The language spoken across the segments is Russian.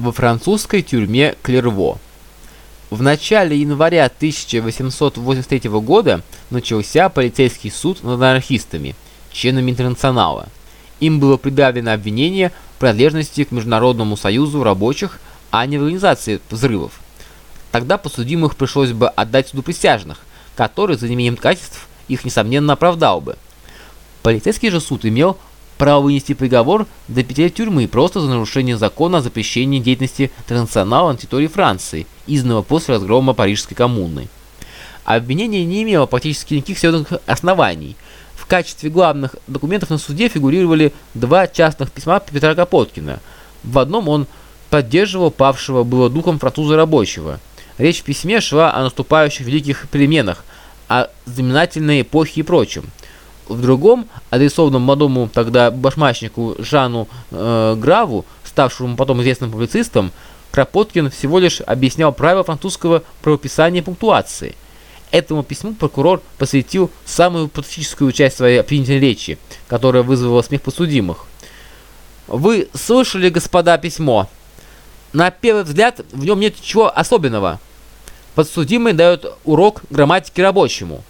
во французской тюрьме Клерво. В начале января 1883 года начался полицейский суд над анархистами, членами интернационала. Им было предъявлено обвинение в принадлежности к Международному союзу рабочих, а не в организации взрывов. Тогда подсудимых пришлось бы отдать суду присяжных, который за неимением качеств их несомненно оправдал бы. Полицейский же суд имел право вынести приговор до пяти лет тюрьмы просто за нарушение закона о запрещении деятельности интернационала на территории Франции, изданного после разгрома Парижской коммуны. Обвинение не имело практически никаких серьезных оснований. В качестве главных документов на суде фигурировали два частных письма Петра Капоткина. В одном он поддерживал павшего было духом француза рабочего. Речь в письме шла о наступающих великих переменах, о знаменательной эпохе и прочем. В другом, адресованном молодому тогда башмачнику Жану э, Граву, ставшему потом известным публицистом, Кропоткин всего лишь объяснял правила французского правописания пунктуации. Этому письму прокурор посвятил самую патетическую часть своей обвинительной речи, которая вызвала смех подсудимых. «Вы слышали, господа, письмо? На первый взгляд в нем нет ничего особенного. Подсудимый дает урок грамматики рабочему».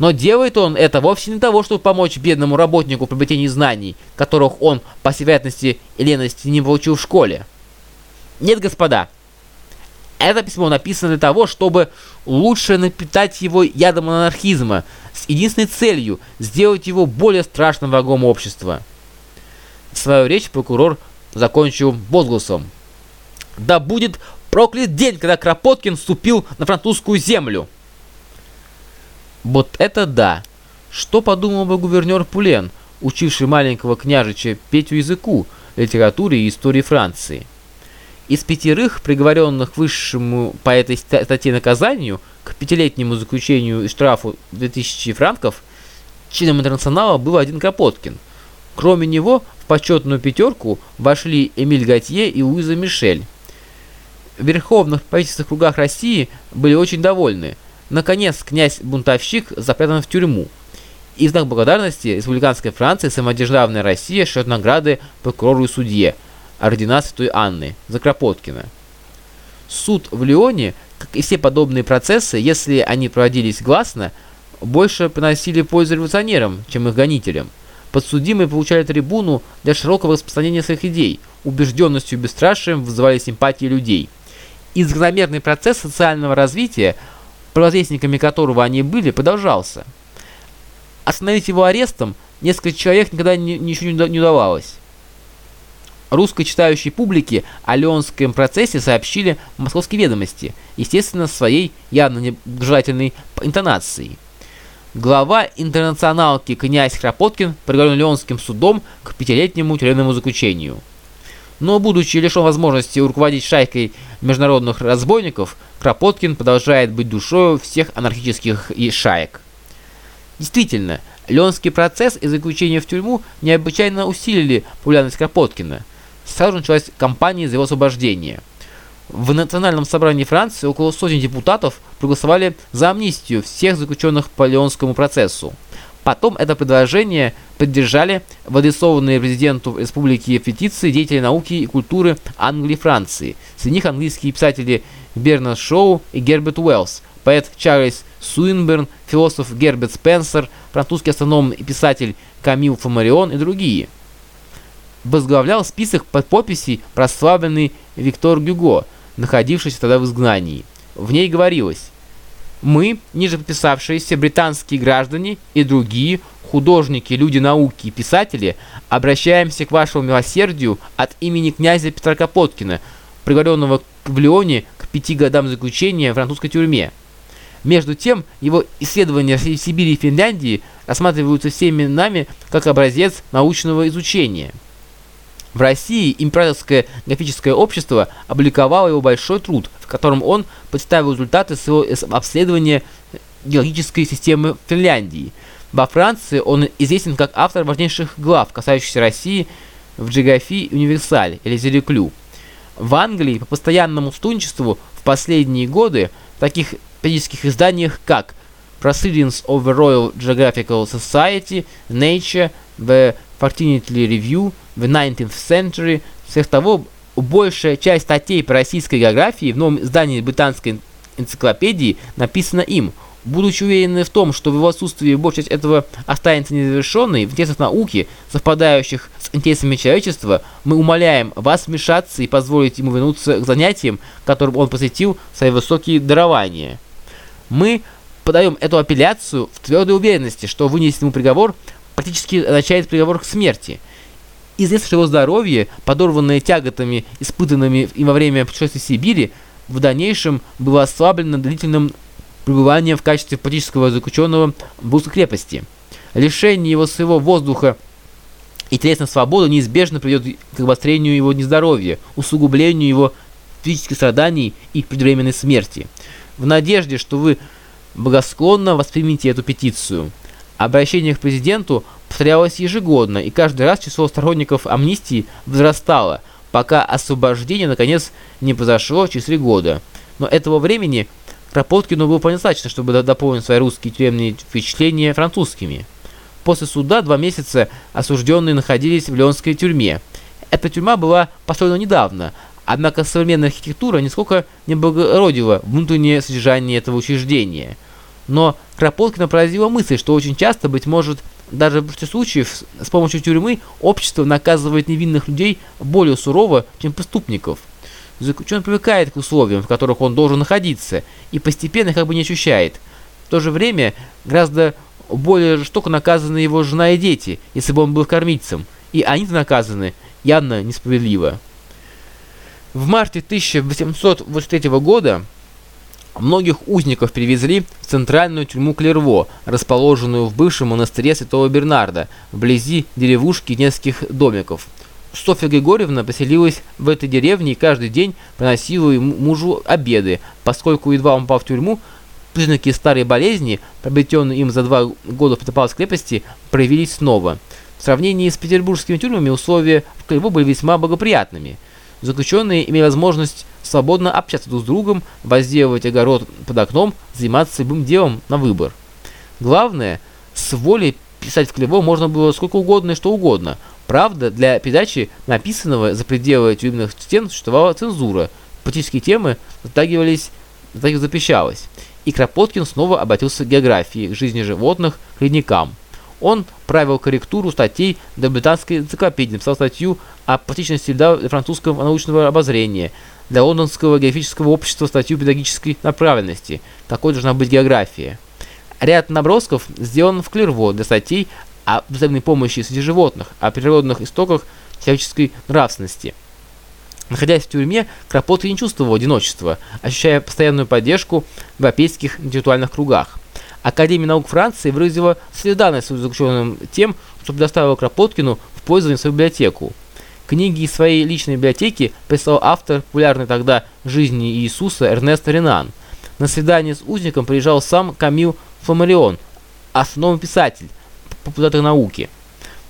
Но делает он это вовсе не того, чтобы помочь бедному работнику в приобретении знаний, которых он, по всей вероятности и лености, не получил в школе. Нет, господа, это письмо написано для того, чтобы лучше напитать его ядом анархизма, с единственной целью сделать его более страшным врагом общества. Свою речь прокурор закончил возгласом. «Да будет проклят день, когда Кропоткин вступил на французскую землю!» Вот это да! Что подумал бы гувернер Пулен, учивший маленького княжича Петю языку, литературе и истории Франции? Из пятерых, приговоренных высшему по этой статье наказанию, к пятилетнему заключению и штрафу 2000 франков, членом интернационала был один Кропоткин. Кроме него, в почетную пятерку вошли Эмиль Готье и Луиза Мишель. В верховных правительственных кругах России были очень довольны – Наконец, князь-бунтовщик запрятан в тюрьму. И знак благодарности республиканской Франции самодержавная Россия шлет награды прокурору и судье, ордена Святой Анны, за Кропоткина. Суд в Лионе, как и все подобные процессы, если они проводились гласно, больше приносили пользу революционерам, чем их гонителям. Подсудимые получали трибуну для широкого распространения своих идей, убежденностью и бесстрашием вызывали симпатии людей. И закономерный процесс социального развития – провозвестниками которого они были, продолжался. Остановить его арестом несколько человек никогда не, ничего не, удавалось. Русской читающей публике о Леонском процессе сообщили московские ведомости, естественно, своей явно нежелательной интонацией. Глава интернационалки князь Храпоткин приговорен Леонским судом к пятилетнему тюремному заключению но будучи лишен возможности руководить шайкой международных разбойников, Кропоткин продолжает быть душой всех анархических и шаек. Действительно, Ленский процесс и заключение в тюрьму необычайно усилили популярность Кропоткина. Сразу началась кампания за его освобождение. В Национальном собрании Франции около сотни депутатов проголосовали за амнистию всех заключенных по Леонскому процессу. Потом это предложение поддержали в адресованные президенту республики петиции деятели науки и культуры Англии и Франции. Среди них английские писатели Бернард Шоу и Герберт Уэллс, поэт Чарльз Суинберн, философ Герберт Спенсер, французский астроном и писатель Камил Фомарион и другие. Возглавлял список под подписей прославленный Виктор Гюго, находившийся тогда в изгнании. В ней говорилось мы, ниже подписавшиеся британские граждане и другие художники, люди науки и писатели, обращаемся к вашему милосердию от имени князя Петра Капоткина, приговоренного в Лионе к пяти годам заключения в французской тюрьме. Между тем, его исследования в Сибири и Финляндии рассматриваются всеми нами как образец научного изучения. В России императорское общество опубликовало его большой труд, в котором он представил результаты своего обследования геологической системы Финляндии. Во Франции он известен как автор важнейших глав, касающихся России в Geographie Universal или Зерюклю. В Англии по постоянному студенчеству в последние годы в таких периодических изданиях, как Proceedings of the Royal Geographical Society, Nature, The Fortunately Review, The 19th Century, всех того Большая часть статей по российской географии в новом издании британской энциклопедии написана им. Будучи уверены в том, что в его отсутствии большая часть этого останется незавершенной, в интересах науки, совпадающих с интересами человечества, мы умоляем вас вмешаться и позволить ему вернуться к занятиям, которым он посвятил свои высокие дарования. Мы подаем эту апелляцию в твердой уверенности, что вынести ему приговор практически означает приговор к смерти. Известно, что его здоровье, подорванное тяготами, испытанными им во время путешествия в Сибири, в дальнейшем было ослаблено длительным пребыванием в качестве политического заключенного в Бурской крепости. Лишение его своего воздуха и телесной свободы неизбежно приведет к обострению его нездоровья, усугублению его физических страданий и предвременной смерти. В надежде, что вы благосклонно воспримите эту петицию. Обращение к президенту повторялось ежегодно, и каждый раз число сторонников амнистии возрастало, пока освобождение наконец не произошло через три года. Но этого времени Кропоткину было недостаточно, чтобы дополнить свои русские тюремные впечатления французскими. После суда два месяца осужденные находились в Леонской тюрьме. Эта тюрьма была построена недавно, однако современная архитектура нисколько не благородила внутреннее содержание этого учреждения. Но Кропоткина поразила мысль, что очень часто, быть может, даже в случаев с помощью тюрьмы общество наказывает невинных людей более сурово, чем преступников. Заключенный привыкает к условиям, в которых он должен находиться, и постепенно как бы не ощущает. В то же время гораздо более жестоко наказаны его жена и дети, если бы он был кормильцем, и они-то наказаны явно несправедливо. В марте 1883 года многих узников перевезли в центральную тюрьму Клерво, расположенную в бывшем монастыре Святого Бернарда, вблизи деревушки нескольких домиков. Софья Григорьевна поселилась в этой деревне и каждый день приносила мужу обеды, поскольку едва он попал в тюрьму, признаки старой болезни, приобретенные им за два года в Петропавловской крепости, проявились снова. В сравнении с петербургскими тюрьмами условия в Клево были весьма благоприятными. Заключенные имели возможность свободно общаться друг с другом, возделывать огород под окном, заниматься любым делом на выбор. Главное, с волей писать в Клево можно было сколько угодно и что угодно – Правда, для передачи написанного за пределы тюремных стен существовала цензура, политические темы затягивались запрещалось. И Кропоткин снова обратился к географии, к жизни животных, к ледникам. Он правил корректуру статей для британской энциклопедии, написал статью о практичности льда французского научного обозрения, для лондонского географического общества статью педагогической направленности, какой должна быть география. Ряд набросков сделан в Клерво для статей о взаимной помощи среди животных, о природных истоках человеческой нравственности. Находясь в тюрьме, Кропоткин не чувствовал одиночества, ощущая постоянную поддержку в европейских интеллектуальных кругах. Академия наук Франции выразила солидарность с заключенным тем, что предоставила Кропоткину в пользование свою библиотеку. Книги из своей личной библиотеки прислал автор популярной тогда «Жизни Иисуса» Эрнест Ренан. На свидание с узником приезжал сам Камил Фламарион, основной писатель, популярной науки.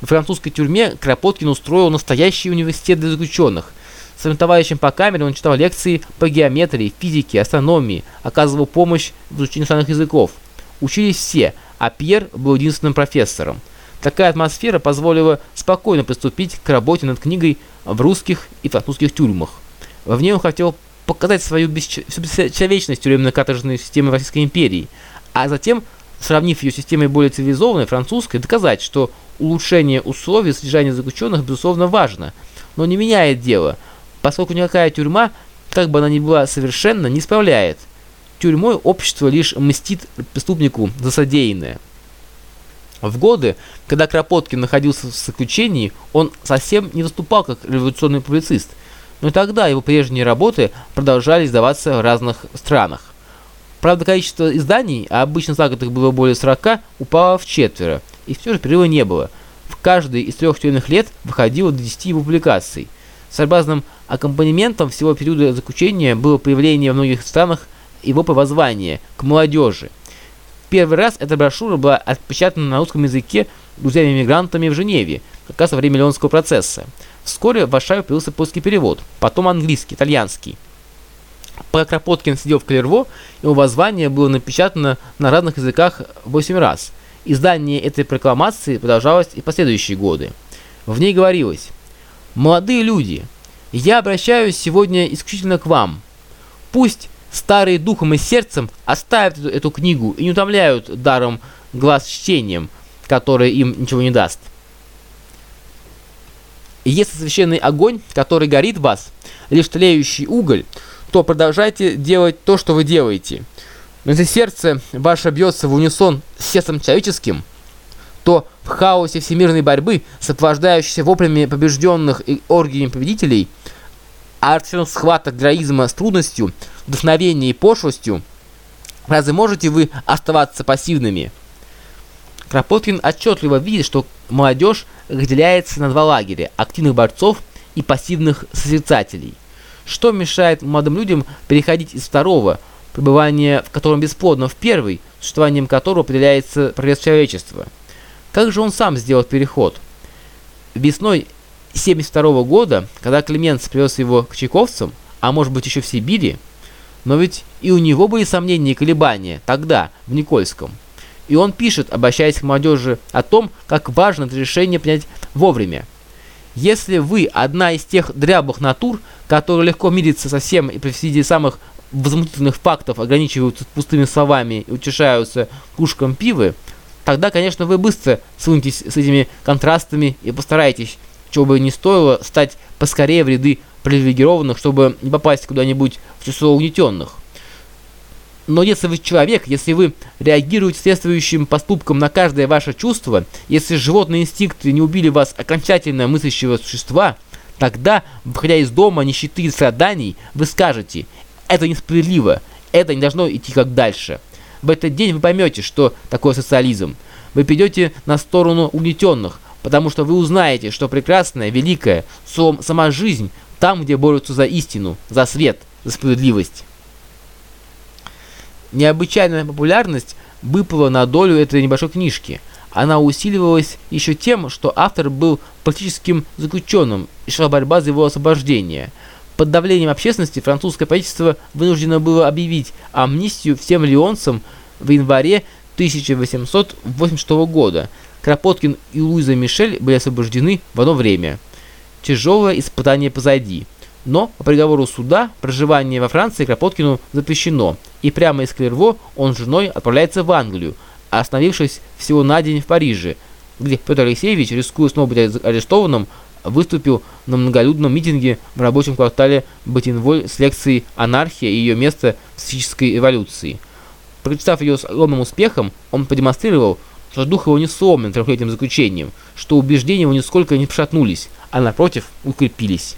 В французской тюрьме Кропоткин устроил настоящий университет для заключенных. Своим товарищам по камере он читал лекции по геометрии, физике, астрономии, оказывал помощь в изучении иностранных языков. Учились все, а Пьер был единственным профессором. Такая атмосфера позволила спокойно приступить к работе над книгой в русских и французских тюрьмах. В ней он хотел показать свою бесчеловечность тюремно-каторжной системы Российской империи, а затем сравнив ее с системой более цивилизованной, французской, доказать, что улучшение условий содержания заключенных, безусловно, важно, но не меняет дело, поскольку никакая тюрьма, как бы она ни была совершенно, не справляет. Тюрьмой общество лишь мстит преступнику за содеянное. В годы, когда Кропоткин находился в заключении, он совсем не выступал как революционный публицист, но и тогда его прежние работы продолжали издаваться в разных странах. Правда, количество изданий, а обычно за год их было более 40, упало в четверо, и все же перерыва не было. В каждый из трех тюремных лет выходило до 10 его публикаций. Своеобразным аккомпанементом всего периода заключения было появление в многих странах его повозвания к молодежи. Первый раз эта брошюра была отпечатана на русском языке друзьями-мигрантами в Женеве, как раз во время Леонского процесса. Вскоре в Варшаве появился польский перевод, потом английский, итальянский. Пока Кропоткин сидел в Клерво, его воззвание было напечатано на разных языках 8 раз. Издание этой прокламации продолжалось и последующие годы. В ней говорилось «Молодые люди, Я обращаюсь сегодня исключительно к вам. Пусть старые духом и сердцем оставят эту, эту книгу и не утомляют даром глаз чтением, которое им ничего не даст. И если священный огонь, который горит в вас, лишь тлеющий уголь, то продолжайте делать то, что вы делаете. Но если сердце ваше бьется в унисон с сердцем человеческим, то в хаосе всемирной борьбы, сопровождающейся воплями побежденных и оргиями победителей, а от схваток героизма с трудностью, вдохновением и пошлостью, разве можете вы оставаться пассивными? Кропоткин отчетливо видит, что молодежь разделяется на два лагеря – активных борцов и пассивных созерцателей. Что мешает молодым людям переходить из второго, пребывания в котором бесплодно, в первый, существованием которого определяется прогресс человечества? Как же он сам сделал переход? Весной 72 года, когда Клеменц привез его к чайковцам, а может быть еще в Сибири, но ведь и у него были сомнения и колебания тогда, в Никольском. И он пишет, обращаясь к молодежи, о том, как важно это решение принять вовремя. Если вы одна из тех дряблых натур, которые легко мирятся со всем и при виде самых возмутительных фактов ограничиваются пустыми словами и утешаются кружком пива, тогда, конечно, вы быстро сунетесь с этими контрастами и постараетесь, чего бы ни стоило, стать поскорее в ряды привилегированных, чтобы не попасть куда-нибудь в число угнетенных. Но если вы человек, если вы реагируете следующим поступком на каждое ваше чувство, если животные инстинкты не убили вас окончательно мыслящего существа, тогда, выходя из дома нищеты и страданий, вы скажете «это несправедливо, это не должно идти как дальше». В этот день вы поймете, что такое социализм. Вы придете на сторону угнетенных, потому что вы узнаете, что прекрасная, великая, сама жизнь там, где борются за истину, за свет, за справедливость. Необычайная популярность выпала на долю этой небольшой книжки. Она усиливалась еще тем, что автор был политическим заключенным и шла борьба за его освобождение. Под давлением общественности французское правительство вынуждено было объявить амнистию всем леонцам в январе 1886 года. Кропоткин и Луиза Мишель были освобождены в одно время. Тяжелое испытание позади. Но по приговору суда проживание во Франции Кропоткину запрещено, и прямо из Клерво он с женой отправляется в Англию, остановившись всего на день в Париже, где Петр Алексеевич, рискуя снова быть арестованным, выступил на многолюдном митинге в рабочем квартале Батинволь с лекцией «Анархия и ее место в психической эволюции». Прочитав ее с огромным успехом, он продемонстрировал, что дух его не сломлен трехлетним заключением, что убеждения его нисколько не пошатнулись, а напротив укрепились.